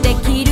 できる